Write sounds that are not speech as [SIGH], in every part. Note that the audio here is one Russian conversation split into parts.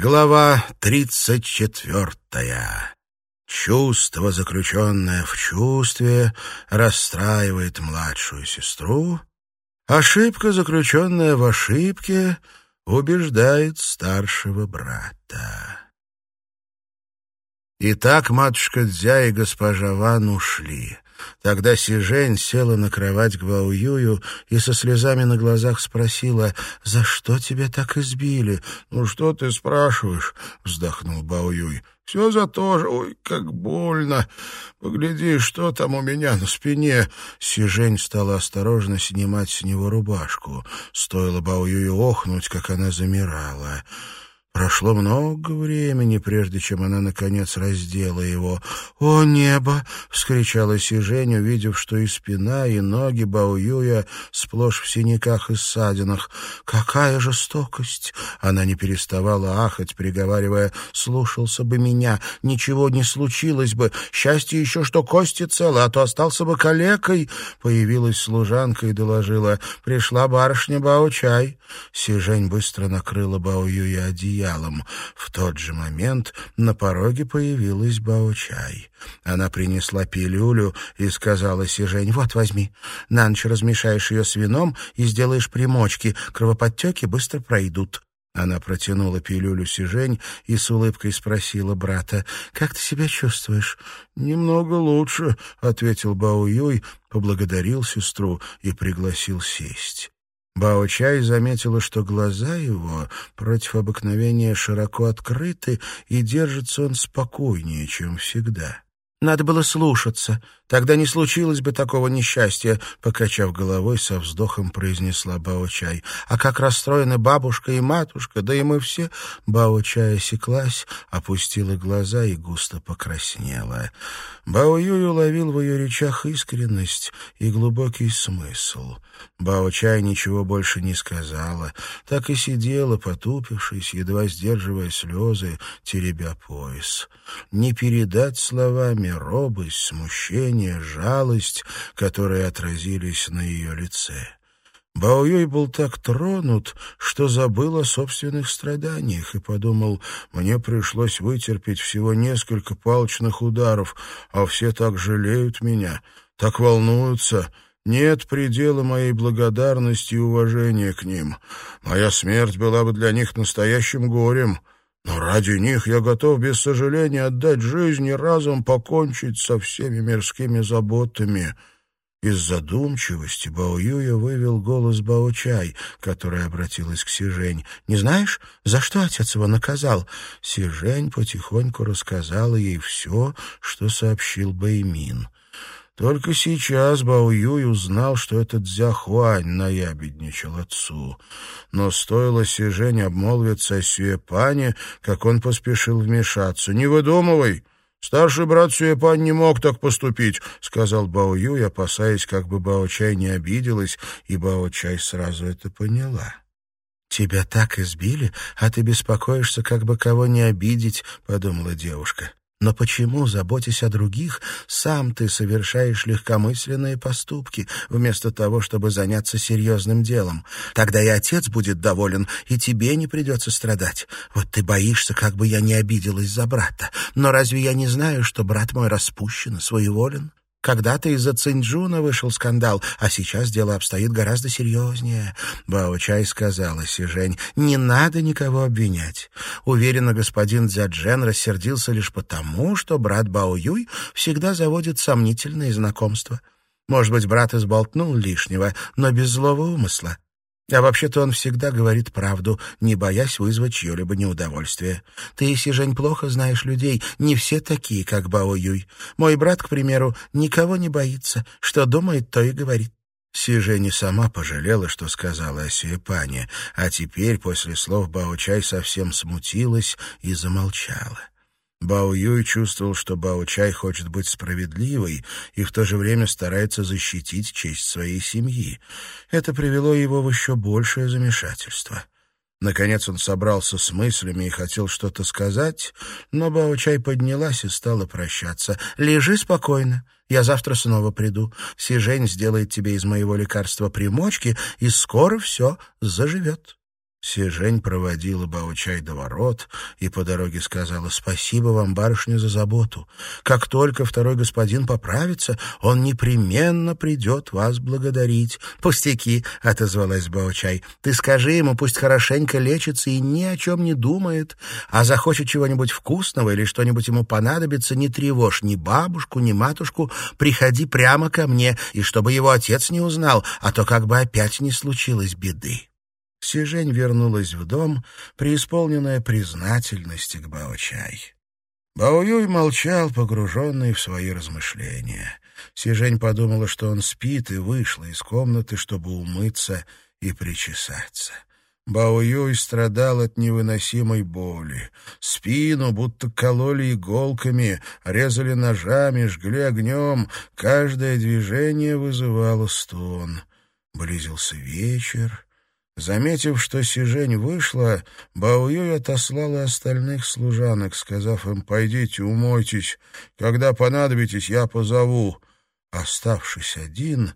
Глава тридцать четвертая. Чувство, заключенное в чувстве, расстраивает младшую сестру. Ошибка, заключенная в ошибке, убеждает старшего брата. Итак, матушка Дзя и госпожа Ван ушли. Тогда Сижень села на кровать к Баоюю и со слезами на глазах спросила, «За что тебя так избили?» «Ну что ты спрашиваешь?» — вздохнул Баоюй. «Все за то же. Ой, как больно. Погляди, что там у меня на спине». Сижень стала осторожно снимать с него рубашку. Стоило Баоюю охнуть, как она замирала. Прошло много времени, прежде чем она, наконец, раздела его. «О, небо!» — вскричала Сижень, увидев, что и спина, и ноги Баоюя сплошь в синяках и ссадинах. «Какая жестокость!» Она не переставала ахать, приговаривая, «Слушался бы меня, ничего не случилось бы. Счастье еще, что кости целы, а то остался бы калекой». Появилась служанка и доложила, «Пришла барышня Бао-чай». Сижень быстро накрыла Баоюя одеялом одеялом. В тот же момент на пороге появилась Бао-чай. Она принесла пилюлю и сказала Сижень, «Вот, возьми. На ночь размешаешь ее с вином и сделаешь примочки. Кровоподтеки быстро пройдут». Она протянула пилюлю Сижень и с улыбкой спросила брата, «Как ты себя чувствуешь?» «Немного лучше», — ответил Бао-Юй, поблагодарил сестру и пригласил сесть. Бао-Чай заметила, что глаза его против обыкновения широко открыты, и держится он спокойнее, чем всегда. «Надо было слушаться», Тогда не случилось бы такого несчастья, покачав головой, со вздохом произнесла Бао-чай. А как расстроены бабушка и матушка, да и мы все. Бао-чай осеклась, опустила глаза и густо покраснела. Бао-юй уловил в ее речах искренность и глубокий смысл. Бао-чай ничего больше не сказала, так и сидела, потупившись, едва сдерживая слезы, теребя пояс. Не передать словами робость, смущение, жалость, которые отразились на ее лице. Баоюй был так тронут, что забыл о собственных страданиях и подумал, мне пришлось вытерпеть всего несколько палочных ударов, а все так жалеют меня, так волнуются. Нет предела моей благодарности и уважения к ним. Моя смерть была бы для них настоящим горем. Но ради них я готов без сожаления отдать жизнь и разом покончить со всеми мирскими заботами». Из задумчивости Баоюя вывел голос Баочай, которая обратилась к Сижень. «Не знаешь, за что отец его наказал?» Сижень потихоньку рассказала ей все, что сообщил Баймин. Только сейчас Бао Юй узнал, что этот Дзяхуань наябедничал отцу. Но стоило Сижень обмолвиться о Сюэпане, как он поспешил вмешаться. «Не выдумывай! Старший брат Сюэпань не мог так поступить», — сказал Бао Юй, опасаясь, как бы Бао Чай не обиделась, и Бао Чай сразу это поняла. «Тебя так избили, а ты беспокоишься, как бы кого не обидеть», — подумала девушка. Но почему, заботясь о других, сам ты совершаешь легкомысленные поступки, вместо того, чтобы заняться серьезным делом? Тогда и отец будет доволен, и тебе не придется страдать. Вот ты боишься, как бы я не обиделась за брата. Но разве я не знаю, что брат мой распущен своеволен? Когда-то из-за Цинджуна вышел скандал, а сейчас дело обстоит гораздо серьезнее. Бао-Чай сказала Сижень, не надо никого обвинять. Уверена, господин Дзяджен рассердился лишь потому, что брат Бао-Юй всегда заводит сомнительные знакомства. Может быть, брат изболтнул лишнего, но без злого умысла. А вообще-то он всегда говорит правду, не боясь вызвать чье-либо неудовольствие. Ты, Сижень, плохо знаешь людей, не все такие, как Бао Юй. Мой брат, к примеру, никого не боится, что думает, то и говорит. Сижень сама пожалела, что сказала о Сюэпане, а теперь, после слов Бао-Чай, совсем смутилась и замолчала. Бао Юй чувствовал, что Бао Чай хочет быть справедливой и в то же время старается защитить честь своей семьи. Это привело его в еще большее замешательство. Наконец он собрался с мыслями и хотел что-то сказать, но Бао Чай поднялась и стала прощаться. «Лежи спокойно, я завтра снова приду. Сижень сделает тебе из моего лекарства примочки, и скоро все заживет». Сижень проводила Баучай до ворот и по дороге сказала «Спасибо вам, барышня, за заботу. Как только второй господин поправится, он непременно придет вас благодарить». «Пустяки», — отозвалась Баучай. «Ты скажи ему, пусть хорошенько лечится и ни о чем не думает, а захочет чего-нибудь вкусного или что-нибудь ему понадобится, не тревожь ни бабушку, ни матушку, приходи прямо ко мне, и чтобы его отец не узнал, а то как бы опять не случилось беды». Сижень вернулась в дом, преисполненная признательности к Бао-чай. Баоюй молчал, погруженный в свои размышления. Сижень подумала, что он спит, и вышла из комнаты, чтобы умыться и причесаться. Баоюй страдал от невыносимой боли. Спину будто кололи иголками, резали ножами, жгли огнем. Каждое движение вызывало стон. Близился вечер. Заметив, что Сижень вышла, Баоюй отослала остальных служанок, сказав им «Пойдите, умойтесь. Когда понадобитесь, я позову». Оставшись один,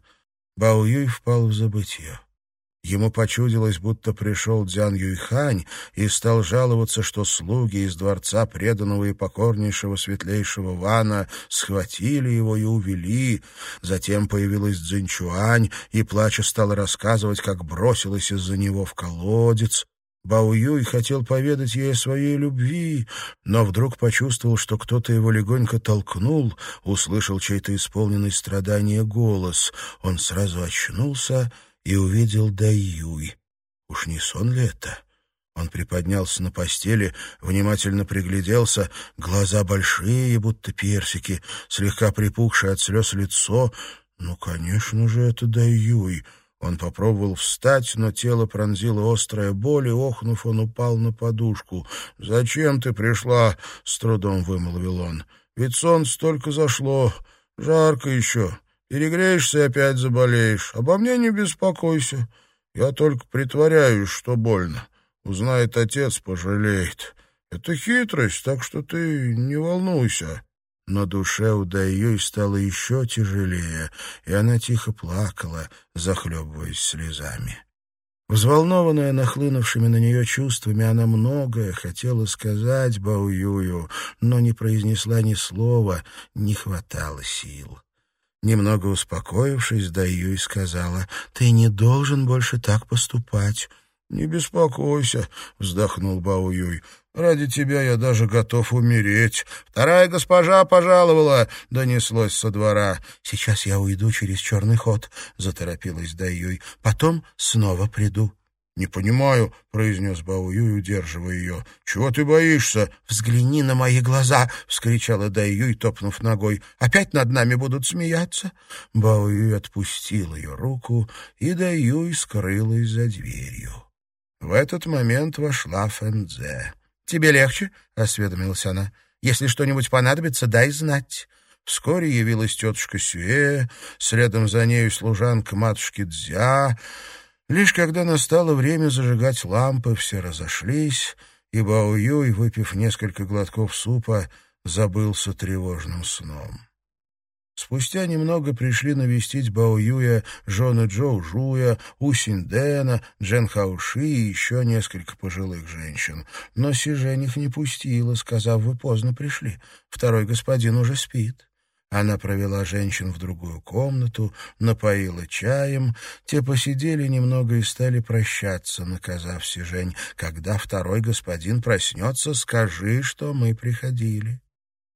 Баоюй впал в забытье. Ему почудилось, будто пришел Дзян Юйхань и стал жаловаться, что слуги из дворца преданного и покорнейшего светлейшего Вана схватили его и увели. Затем появилась Цзиньчуань и, плача, стала рассказывать, как бросилась из-за него в колодец. Бао Юй хотел поведать ей о своей любви, но вдруг почувствовал, что кто-то его легонько толкнул, услышал чей-то исполненный страдания голос. Он сразу очнулся и увидел Даюй. Уж не сон ли это? Он приподнялся на постели, внимательно пригляделся, глаза большие, будто персики, слегка припухшее от слез лицо. Ну, конечно же, это Даюй. Он попробовал встать, но тело пронзило острая боль, и, охнув, он упал на подушку. «Зачем ты пришла?» — с трудом вымолвил он. «Ведь солнце только зашло. Жарко еще. Перегреешься и опять заболеешь. Обо мне не беспокойся. Я только притворяюсь, что больно. Узнает отец, пожалеет. Это хитрость, так что ты не волнуйся». Но душе у Дайюй стало еще тяжелее, и она тихо плакала, захлебываясь слезами. Взволнованная нахлынувшими на нее чувствами, она многое хотела сказать Баоюю, но не произнесла ни слова, не хватало сил. Немного успокоившись, Даюй сказала, «Ты не должен больше так поступать». «Не беспокойся», — вздохнул Баоюй. «Ради тебя я даже готов умереть. Вторая госпожа пожаловала», — донеслось со двора. «Сейчас я уйду через черный ход», — заторопилась Даюй. «Потом снова приду». «Не понимаю», — произнес Баоюй, удерживая ее. «Чего ты боишься?» «Взгляни на мои глаза!» — вскричала Даюй, топнув ногой. «Опять над нами будут смеяться?» Баоюй отпустил ее руку, и Даюй скрылась за дверью. В этот момент вошла Фэнзе. «Тебе легче?» — осведомилась она. «Если что-нибудь понадобится, дай знать». Вскоре явилась тетушка Сюэ, следом за нею служанка матушки Дзя — Лишь когда настало время зажигать лампы, все разошлись, и Бао-Юй, выпив несколько глотков супа, забылся тревожным сном. Спустя немного пришли навестить Бао-Юя жены Джоу Жуя, Усин Дэна, Джен Хауши и еще несколько пожилых женщин. Но Сижень их не пустила, сказав, вы поздно пришли, второй господин уже спит. Она провела женщин в другую комнату, напоила чаем. Те посидели немного и стали прощаться, наказав Сижень. «Когда второй господин проснется, скажи, что мы приходили».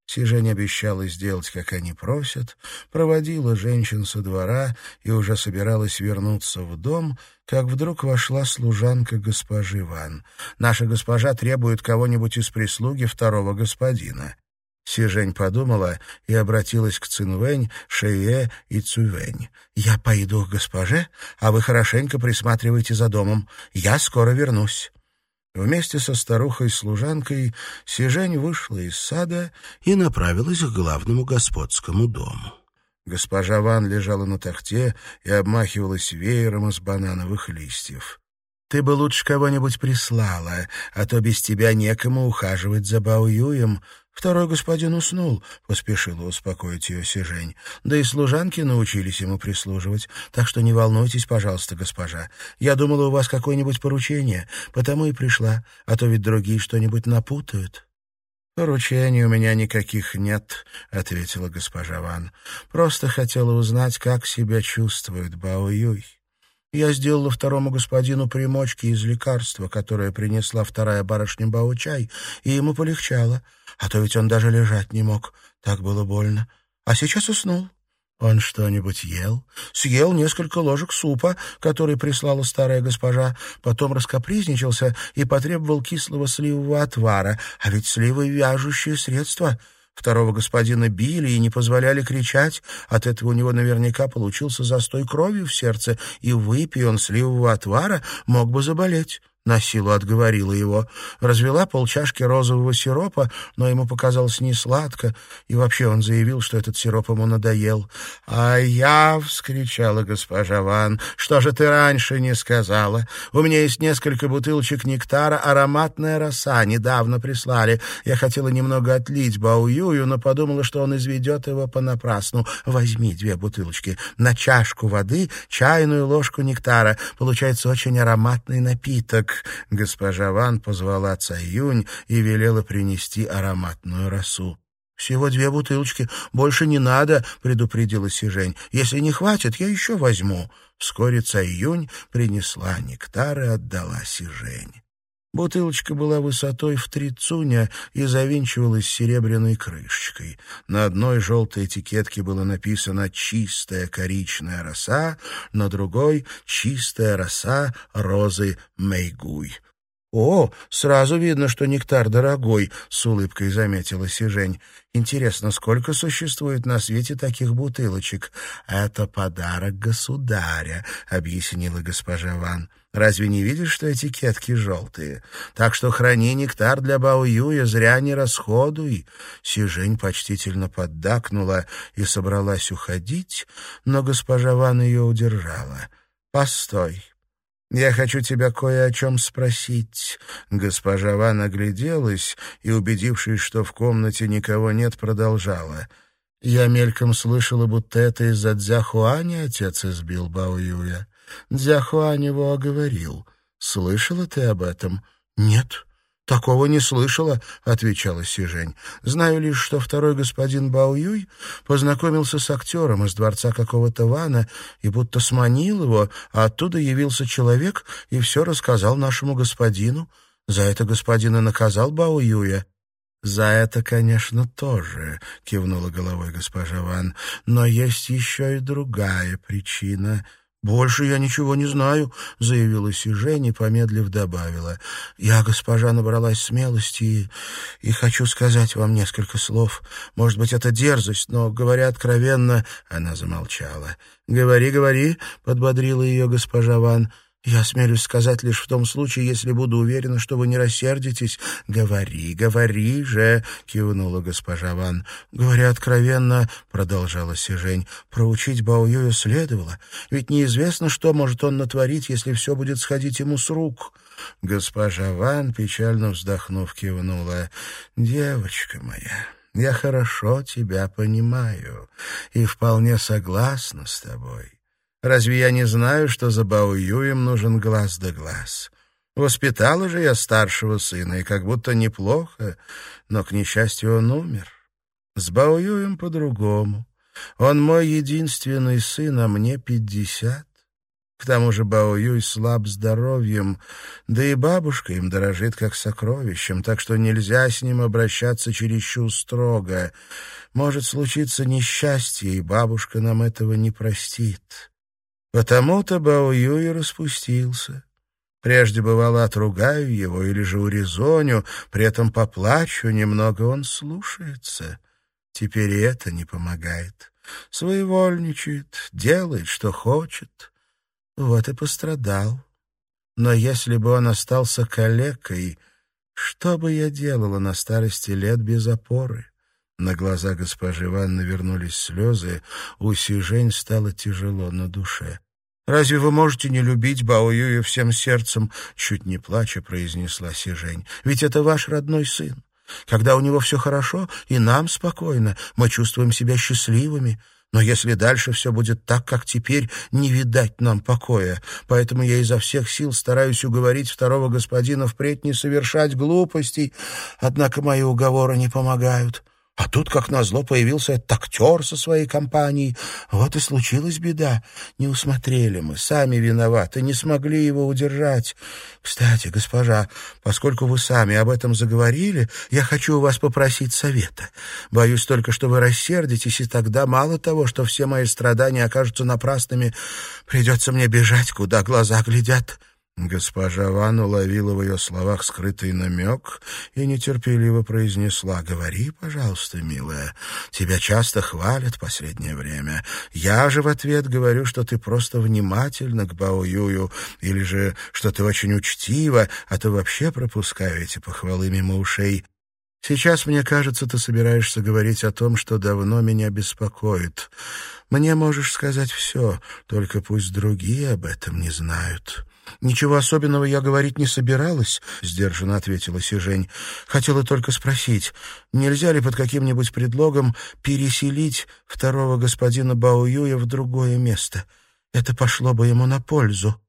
Сижень обещала сделать, как они просят, проводила женщин со двора и уже собиралась вернуться в дом, как вдруг вошла служанка госпожи Ван. «Наша госпожа требует кого-нибудь из прислуги второго господина». Сижень подумала и обратилась к Цинвэнь, Шее и Цювэнь. «Я пойду к госпоже, а вы хорошенько присматривайте за домом. Я скоро вернусь». Вместе со старухой-служанкой Сижень вышла из сада и направилась к главному господскому дому. Госпожа Ван лежала на тахте и обмахивалась веером из банановых листьев. «Ты бы лучше кого-нибудь прислала, а то без тебя некому ухаживать за Баоюем», Второй господин уснул, — поспешила успокоить ее Сижень. Да и служанки научились ему прислуживать, так что не волнуйтесь, пожалуйста, госпожа. Я думала, у вас какое-нибудь поручение, потому и пришла, а то ведь другие что-нибудь напутают. «Поручений у меня никаких нет», — ответила госпожа Ван. «Просто хотела узнать, как себя чувствует Бао Юй». Я сделала второму господину примочки из лекарства, которое принесла вторая барышня Баучай, и ему полегчало. А то ведь он даже лежать не мог. Так было больно. А сейчас уснул. Он что-нибудь ел? Съел несколько ложек супа, который прислала старая госпожа, потом раскопризничался и потребовал кислого сливового отвара, а ведь сливы — вяжущее средство — Второго господина били и не позволяли кричать. От этого у него наверняка получился застой крови в сердце, и выпей он сливового отвара, мог бы заболеть на силу отговорила его. Развела полчашки розового сиропа, но ему показалось не сладко, и вообще он заявил, что этот сироп ему надоел. «А я!» — вскричала госпожа Ван. «Что же ты раньше не сказала? У меня есть несколько бутылочек нектара, ароматная роса, недавно прислали. Я хотела немного отлить Баоюю, но подумала, что он изведет его понапрасну. Возьми две бутылочки. На чашку воды чайную ложку нектара. Получается очень ароматный напиток госпожа Ван позвала Цаюнь и велела принести ароматную росу. «Всего две бутылочки, больше не надо», — предупредила Сижень. «Если не хватит, я еще возьму». Вскоре Цаюнь принесла нектар и отдала Сижень. Бутылочка была высотой в три цуня и завинчивалась серебряной крышечкой. На одной желтой этикетке было написано «Чистая коричная роса», на другой «Чистая роса розы Мэйгуй». «О, сразу видно, что нектар дорогой», — с улыбкой заметила Сижень. «Интересно, сколько существует на свете таких бутылочек?» «Это подарок государя», — объяснила госпожа Ван. «Разве не видишь, что этикетки желтые? Так что храни нектар для Баоюя, зря не расходуй». Сижень почтительно поддакнула и собралась уходить, но госпожа Ван ее удержала. «Постой». «Я хочу тебя кое о чем спросить». Госпожа Ван огляделась и, убедившись, что в комнате никого нет, продолжала. «Я мельком слышала, будто это из-за Дзяхуани отец избил Баоюя. Дзяхуань его оговорил. Слышала ты об этом?» «Нет». «Такого не слышала», — отвечала Сижень. «Знаю лишь, что второй господин Баоюй познакомился с актером из дворца какого-то Вана и будто сманил его, а оттуда явился человек и все рассказал нашему господину. За это господин и наказал Баоюя». «За это, конечно, тоже», — кивнула головой госпожа Ван. «Но есть еще и другая причина». «Больше я ничего не знаю», — заявила Сижень и, помедлив, добавила. «Я, госпожа, набралась смелости и, и хочу сказать вам несколько слов. Может быть, это дерзость, но, говоря откровенно...» Она замолчала. «Говори, говори», — подбодрила ее госпожа Ван. «Я смелюсь сказать лишь в том случае, если буду уверена, что вы не рассердитесь». «Говори, говори же», — кивнула госпожа Ван. «Говоря откровенно», — продолжала Сижень, — «проучить Баоюя следовало, ведь неизвестно, что может он натворить, если все будет сходить ему с рук». Госпожа Ван, печально вздохнув, кивнула. «Девочка моя». Я хорошо тебя понимаю и вполне согласна с тобой. Разве я не знаю, что за Бао Юем нужен глаз да глаз? Воспитала же я старшего сына, и как будто неплохо, но, к несчастью, он умер. С Бао Юем по-другому. Он мой единственный сын, а мне пятьдесят. К тому же Бао Юй слаб здоровьем, да и бабушка им дорожит как сокровищем, так что нельзя с ним обращаться чересчур строго. Может случиться несчастье, и бабушка нам этого не простит. Потому-то Бао Юй распустился. Прежде, бывало, отругаю его или же урезоню, при этом поплачу немного, он слушается. Теперь это не помогает. Своевольничает, делает, что хочет. Вот и пострадал. Но если бы он остался калекой, что бы я делала на старости лет без опоры? На глаза госпожи Ивановны вернулись слезы, у Сижень стало тяжело на душе. «Разве вы можете не любить Бао Юя всем сердцем?» — чуть не плача произнесла Сижень. «Ведь это ваш родной сын. Когда у него все хорошо, и нам спокойно, мы чувствуем себя счастливыми. Но если дальше все будет так, как теперь, не видать нам покоя. Поэтому я изо всех сил стараюсь уговорить второго господина впредь не совершать глупостей, однако мои уговоры не помогают. А тут, как назло, появился этот актер со своей компанией. Вот и случилась беда. Не усмотрели мы, сами виноваты, не смогли его удержать. Кстати, госпожа, поскольку вы сами об этом заговорили, я хочу у вас попросить совета. Боюсь только, что вы рассердитесь, и тогда мало того, что все мои страдания окажутся напрасными, придется мне бежать, куда глаза глядят». Госпожа Ван уловила в ее словах скрытый намек и нетерпеливо произнесла «Говори, пожалуйста, милая, тебя часто хвалят последнее время. Я же в ответ говорю, что ты просто внимательна к Бао Юю, или же что ты очень учтива, а то вообще пропускаю эти похвалы мимо ушей». Сейчас, мне кажется, ты собираешься говорить о том, что давно меня беспокоит. Мне можешь сказать все, только пусть другие об этом не знают. «Ничего особенного я говорить не собиралась», — сдержанно ответила Сижень. «Хотела только спросить, нельзя ли под каким-нибудь предлогом переселить второго господина Баоюя в другое место? Это пошло бы ему на пользу».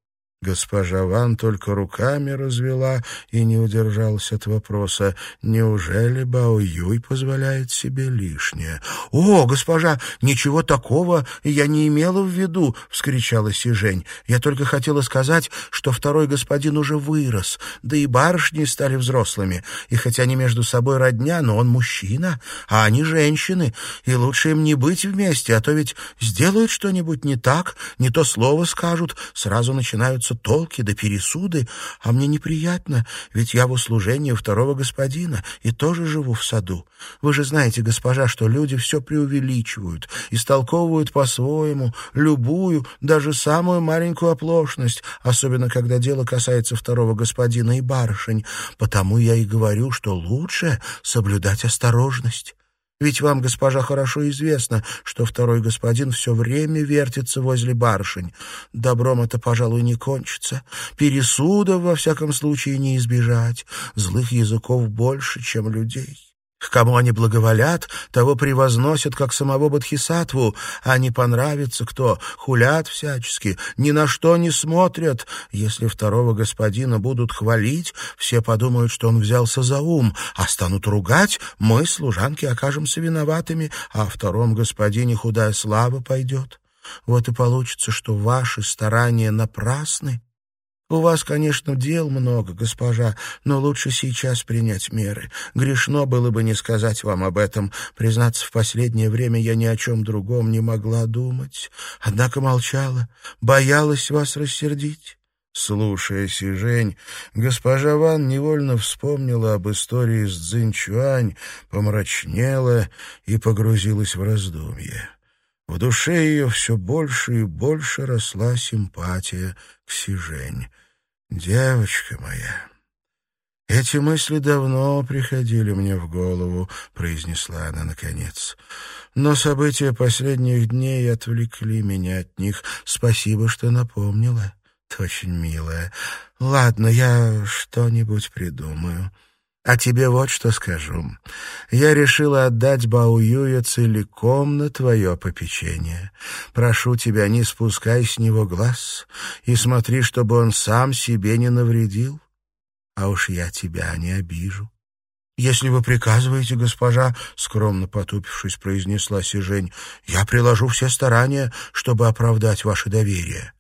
Госпожа Ван только руками развела и не удержалась от вопроса, неужели Бао Юй позволяет себе лишнее? «О, госпожа, ничего такого я не имела в виду!» — вскричала Сижень. «Я только хотела сказать, что второй господин уже вырос, да и барышни стали взрослыми, и хотя они между собой родня, но он мужчина, а они женщины, и лучше им не быть вместе, а то ведь сделают что-нибудь не так, не то слово скажут, сразу начинают начинаются толки да пересуды, а мне неприятно, ведь я в услужении второго господина и тоже живу в саду. Вы же знаете, госпожа, что люди все преувеличивают, истолковывают по-своему, любую, даже самую маленькую оплошность, особенно когда дело касается второго господина и барышень. Потому я и говорю, что лучше соблюдать осторожность. Ведь вам, госпожа, хорошо известно, что второй господин все время вертится возле барышень. Добром это, пожалуй, не кончится. Пересудов, во всяком случае, не избежать. Злых языков больше, чем людей. К кому они благоволят, того превозносят, как самого Бодхисаттву, а не понравится кто, хулят всячески, ни на что не смотрят. Если второго господина будут хвалить, все подумают, что он взялся за ум, а станут ругать, мы, служанки, окажемся виноватыми, а о втором господине худая слава пойдет. Вот и получится, что ваши старания напрасны, у вас, конечно, дел много, госпожа, но лучше сейчас принять меры. Грешно было бы не сказать вам об этом. Признаться, в последнее время я ни о чем другом не могла думать. Однако молчала, боялась вас рассердить. Слушая Сижень, госпожа Ван невольно вспомнила об истории с Цзиньчуань, помрачнела и погрузилась в раздумье. В душе ее все больше и больше росла симпатия к Сижень. «Девочка моя, эти мысли давно приходили мне в голову», — произнесла она наконец. «Но события последних дней отвлекли меня от них. Спасибо, что напомнила. Ты очень милая. Ладно, я что-нибудь придумаю». А тебе вот что скажу. Я решила отдать Баоюя целиком на твое попечение. Прошу тебя, не спускай с него глаз и смотри, чтобы он сам себе не навредил. А уж я тебя не обижу. «Если вы приказываете, госпожа», — скромно потупившись, произнесла Сижень, — «я приложу все старания, чтобы оправдать ваше доверие».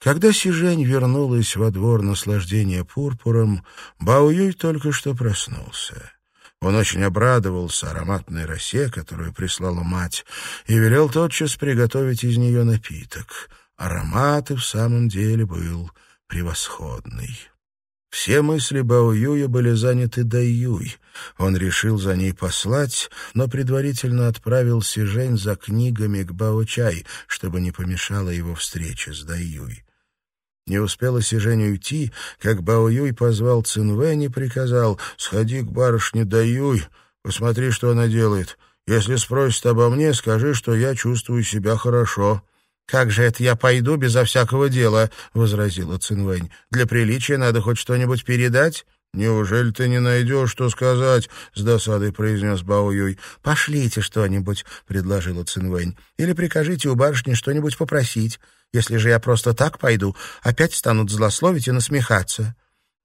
Когда Сижень вернулась во двор наслаждения пурпуром, Баоюй только что проснулся. Он очень обрадовался ароматной росе, которую прислала мать, и велел тотчас приготовить из нее напиток. Аромат и в самом деле был превосходный. Все мысли Баоюя были заняты Даюй. Он решил за ней послать, но предварительно отправил Сижень за книгами к Баочай, чтобы не помешала его встрече с Даюй. Не успела Сижень уйти, как Бао Юй позвал Цинвэнь и приказал «Сходи к барышне Даюй, посмотри, что она делает. Если спросит обо мне, скажи, что я чувствую себя хорошо». «Как же это я пойду безо всякого дела?» — возразила Цинвэнь. «Для приличия надо хоть что-нибудь передать». «Неужели ты не найдешь, что сказать?» — с досадой произнес Бао Юй. «Пошлите что-нибудь», — предложила Цинвэнь. «Или прикажите у барышни что-нибудь попросить. Если же я просто так пойду, опять станут злословить и насмехаться».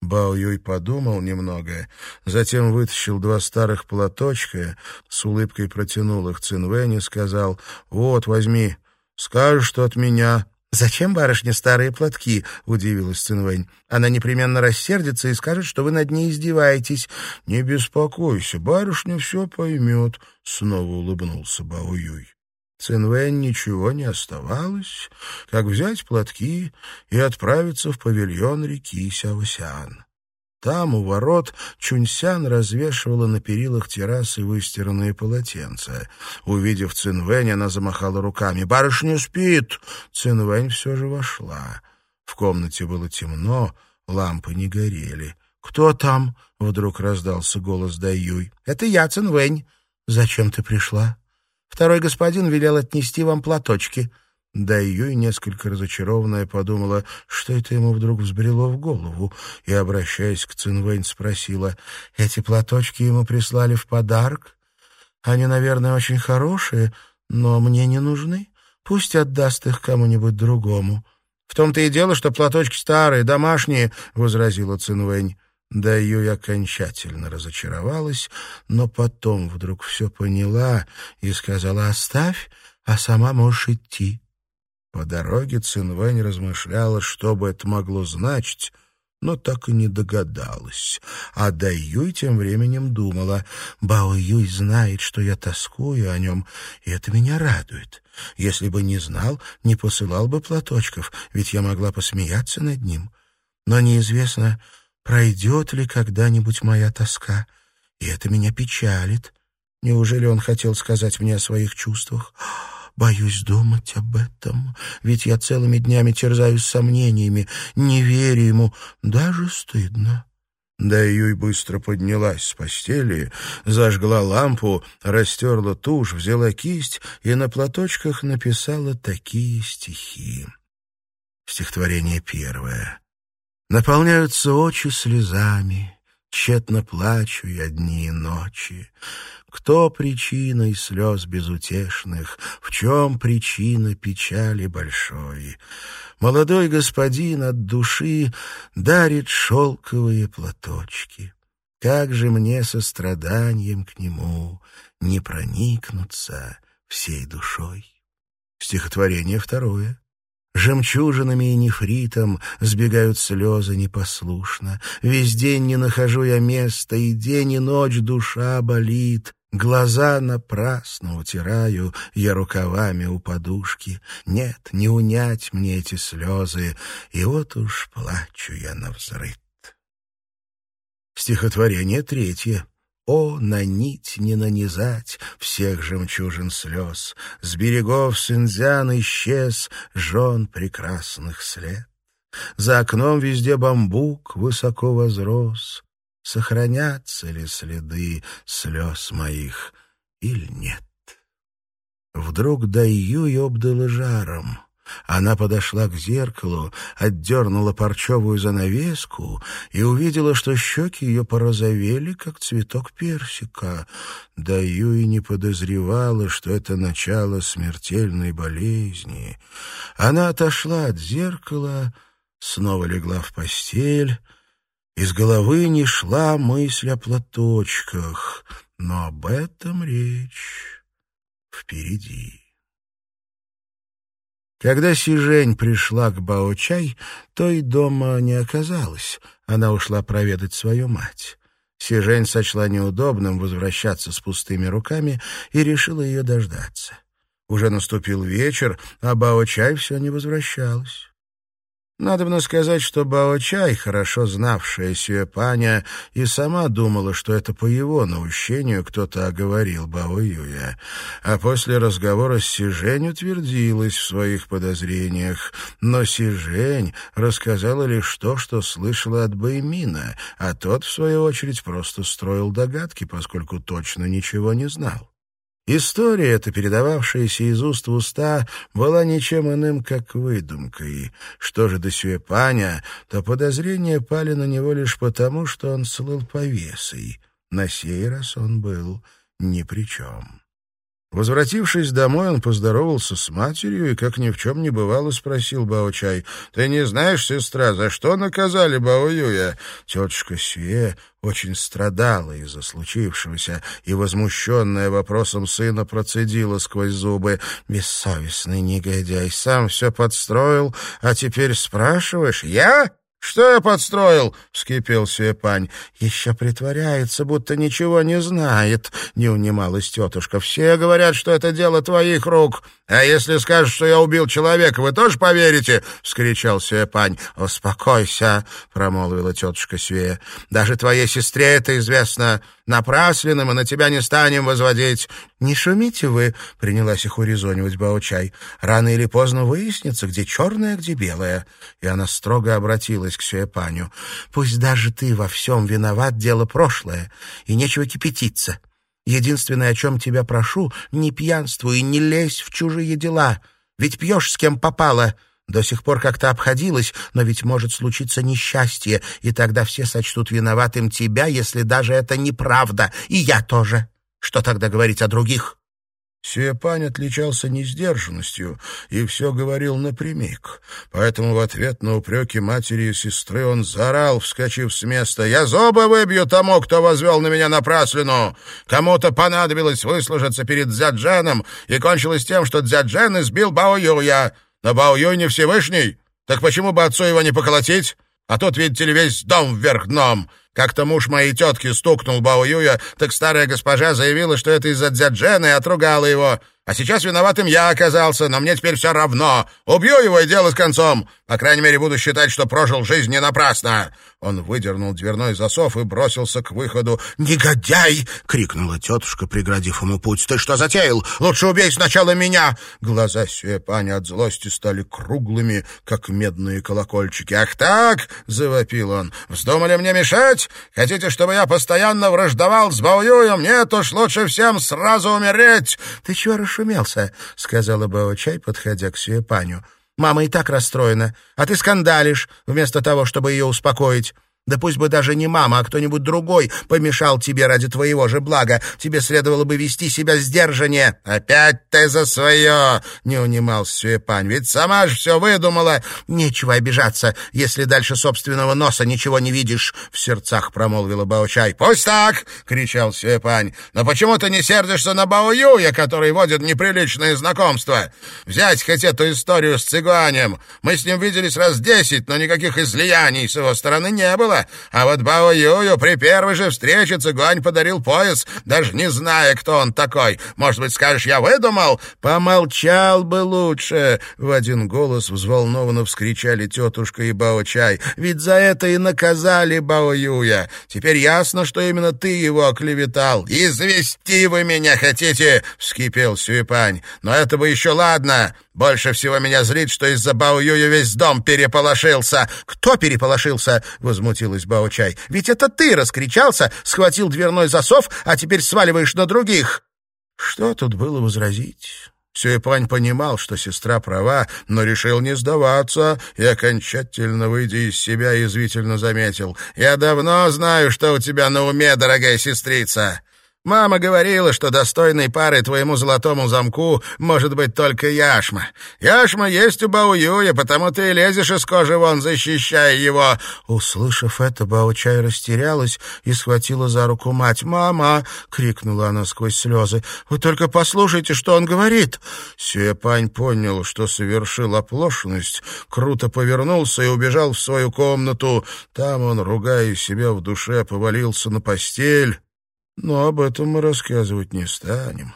Бао Юй подумал немного, затем вытащил два старых платочка, с улыбкой протянул их Цинвэнь и сказал, «Вот, возьми, скажешь, что от меня». «Зачем барышне старые платки?» — удивилась Цинвэнь. «Она непременно рассердится и скажет, что вы над ней издеваетесь». «Не беспокойся, барышня все поймет», — снова улыбнулся Бао Юй. Цинвэнь ничего не оставалось, как взять платки и отправиться в павильон реки Сяосян. Там, у ворот, Чуньсян развешивала на перилах террасы выстиранные полотенца. Увидев Цинвэнь, она замахала руками. «Барышня спит!» Цинвэнь все же вошла. В комнате было темно, лампы не горели. «Кто там?» — вдруг раздался голос Даюй. «Это я, Цинвэнь. Зачем ты пришла?» «Второй господин велел отнести вам платочки». Да ее и несколько разочарованная подумала, что это ему вдруг взбрело в голову, и, обращаясь к Цинвэнь, спросила, «Эти платочки ему прислали в подарок? Они, наверное, очень хорошие, но мне не нужны. Пусть отдаст их кому-нибудь другому». «В том-то и дело, что платочки старые, домашние», — возразила Цинвэнь. Да ее окончательно разочаровалась, но потом вдруг все поняла и сказала «Оставь, а сама можешь идти». По дороге Цинвэнь размышляла, что бы это могло значить, но так и не догадалась. А Дай Юй тем временем думала, «Бао Юй знает, что я тоскую о нем, и это меня радует. Если бы не знал, не посылал бы платочков, ведь я могла посмеяться над ним. Но неизвестно, пройдет ли когда-нибудь моя тоска, и это меня печалит. Неужели он хотел сказать мне о своих чувствах?» [GASPS] Боюсь думать об этом, ведь я целыми днями терзаюсь сомнениями, не верю ему, даже стыдно. Да Юй быстро поднялась с постели, зажгла лампу, растерла тушь, взяла кисть и на платочках написала такие стихи. Стихотворение первое. Наполняются очи слезами, Тщетно плачу я дни и ночи. Кто причиной слез безутешных, В чем причина печали большой? Молодой господин от души Дарит шелковые платочки. Как же мне состраданием к нему Не проникнуться всей душой? Стихотворение второе. Жемчужинами и нефритом сбегают слезы непослушно. Весь день не нахожу я места, и день и ночь душа болит. Глаза напрасно утираю я рукавами у подушки. Нет, не унять мне эти слезы, и вот уж плачу я навзрыд. Стихотворение третье. О, на нить не нанизать всех жемчужин слез, С берегов Синьцзян исчез жен прекрасных след. За окном везде бамбук высоко возрос, Сохранятся ли следы слез моих или нет? Вдруг Даю и обдало жаром — она подошла к зеркалу, отдернула парчевую занавеску и увидела, что щеки ее порозовели, как цветок персика. Да Юи не подозревала, что это начало смертельной болезни. Она отошла от зеркала, снова легла в постель. Из головы не шла мысль о платочках, но об этом речь впереди. Когда Сижень пришла к Баочай, то и дома не оказалось. Она ушла проведать свою мать. Сижень сочла неудобным возвращаться с пустыми руками и решила ее дождаться. Уже наступил вечер, а Баочай все не возвращалась. Надо сказать, что Бао-Чай, хорошо знавшая Сюэпаня, и сама думала, что это по его наущению кто-то оговорил Бао-Юя. А после разговора с Сижень утвердилась в своих подозрениях. Но Сижень рассказала лишь то, что слышала от Баймина, а тот, в свою очередь, просто строил догадки, поскольку точно ничего не знал. История эта, передававшаяся из уст в уста, была ничем иным, как выдумкой. Что же до Сюэпаня, то подозрения пали на него лишь потому, что он слыл повесой. На сей раз он был ни при чем. Возвратившись домой, он поздоровался с матерью и, как ни в чем не бывало, спросил Бао-чай. «Ты не знаешь, сестра, за что наказали Бао-юя?» Тетушка Сюэ очень страдала из-за случившегося и, возмущенная вопросом сына, процедила сквозь зубы. «Бессовестный негодяй, сам все подстроил, а теперь спрашиваешь, я?» «Что я подстроил?» — вскипел Сюэпань. «Еще притворяется, будто ничего не знает», — не унималась тетушка. «Все говорят, что это дело твоих рук. А если скажешь, что я убил человека, вы тоже поверите?» — вскричал Сюэпань. «Успокойся», — промолвила тетушка Сюэ. «Даже твоей сестре это известно. Напрасленным мы на тебя не станем возводить». «Не шумите вы», — принялась их урезонивать Баучай. «Рано или поздно выяснится, где черное, где белое». И она строго обратилась к Сюэпаню. «Пусть даже ты во всем виноват, дело прошлое, и нечего кипятиться». Единственное, о чем тебя прошу, не пьянствуй и не лезь в чужие дела. Ведь пьешь с кем попало. До сих пор как-то обходилось, но ведь может случиться несчастье, и тогда все сочтут виноватым тебя, если даже это неправда, и я тоже. Что тогда говорить о других?» Сюэпань отличался несдержанностью и все говорил напрямик. Поэтому в ответ на упреки матери и сестры он заорал, вскочив с места. «Я зубы выбью тому, кто возвел на меня напраслину! Кому-то понадобилось выслужиться перед Дзядженом, и кончилось тем, что Дзяджен избил Бао Юя. Но Бао Юй не Всевышний, так почему бы отцу его не поколотить? А тут, видите ли, весь дом вверх дном!» Как-то муж моей тетки стукнул Бао так старая госпожа заявила, что это из-за Дзяджена и отругала его. А сейчас виноватым я оказался, но мне теперь все равно. Убью его и дело с концом. По крайней мере, буду считать, что прожил жизнь не напрасно». Он выдернул дверной засов и бросился к выходу. «Негодяй!» — крикнула тетушка, преградив ему путь. «Ты что затеял? Лучше убей сначала меня!» Глаза Сюэпани от злости стали круглыми, как медные колокольчики. «Ах так!» — завопил он. «Вздумали мне мешать? Хотите, чтобы я постоянно враждовал с Баоюем? Нет уж, лучше всем сразу умереть!» «Ты чего расшумелся?» — сказала Бао-чай, подходя к Сюэпаню. «Мама и так расстроена, а ты скандалишь, вместо того, чтобы ее успокоить. Да пусть бы даже не мама, а кто-нибудь другой помешал тебе ради твоего же блага. Тебе следовало бы вести себя сдержаннее. Опять ты за свое, — не унимался Сюэпань. Ведь сама же все выдумала. Нечего обижаться, если дальше собственного носа ничего не видишь, — в сердцах промолвила Баочай. Пусть так, — кричал Сюэпань. Но почему ты не сердишься на Баоюя, который водит неприличные знакомства? Взять хоть эту историю с цыганем. Мы с ним виделись раз десять, но никаких излияний с его стороны не было было. А вот Бао Юю при первой же встрече цыгань подарил пояс, даже не зная, кто он такой. Может быть, скажешь, я выдумал? Помолчал бы лучше. В один голос взволнованно вскричали тетушка и Бао Чай. Ведь за это и наказали Бао Юя. Теперь ясно, что именно ты его оклеветал. Извести вы меня хотите, вскипел Сюэпань. Но это бы еще ладно. Больше всего меня злит, что из-за Бао весь дом переполошился. Кто переполошился? Возмутилась Бао Чай. Ведь это ты раскричался, схватил дверной засов, а теперь сваливаешь на других. Что тут было возразить? Сюэпань понимал, что сестра права, но решил не сдаваться и, окончательно выйдя из себя, язвительно заметил. «Я давно знаю, что у тебя на уме, дорогая сестрица. Мама говорила, что достойной парой твоему золотому замку может быть только яшма. Яшма есть у Баоюя, потому ты и лезешь из кожи вон, защищая его». Услышав это, Баучай растерялась и схватила за руку мать. «Мама!» — крикнула она сквозь слезы. «Вы только послушайте, что он говорит!» Сюэпань понял, что совершил оплошность, круто повернулся и убежал в свою комнату. Там он, ругая себя в душе, повалился на постель но об этом мы рассказывать не станем.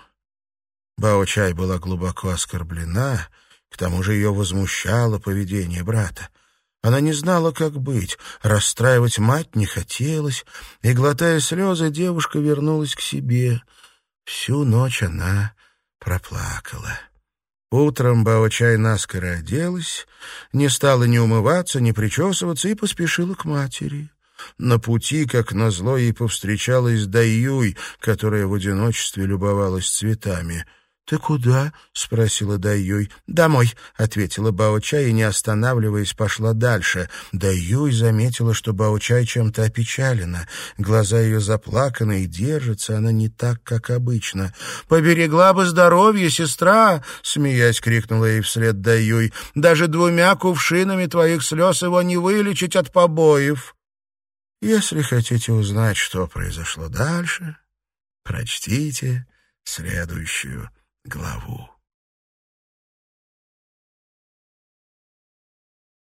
Бао-чай была глубоко оскорблена, к тому же ее возмущало поведение брата. Она не знала, как быть, расстраивать мать не хотелось, и, глотая слезы, девушка вернулась к себе. Всю ночь она проплакала. Утром Бао-чай наскоро оделась, не стала ни умываться, ни причесываться и поспешила к матери. На пути, как назло, ей повстречалась Даюй, которая в одиночестве любовалась цветами — «Ты куда?» — спросила Даюй. «Домой», — ответила Бао-Чай и, не останавливаясь, пошла дальше. Даюй заметила, что Бао-Чай чем-то опечалена. Глаза ее заплаканы, и держится она не так, как обычно. «Поберегла бы здоровье, сестра!» — смеясь крикнула ей вслед Даюй. «Даже двумя кувшинами твоих слез его не вылечить от побоев!» Если хотите узнать, что произошло дальше, прочтите следующую главу.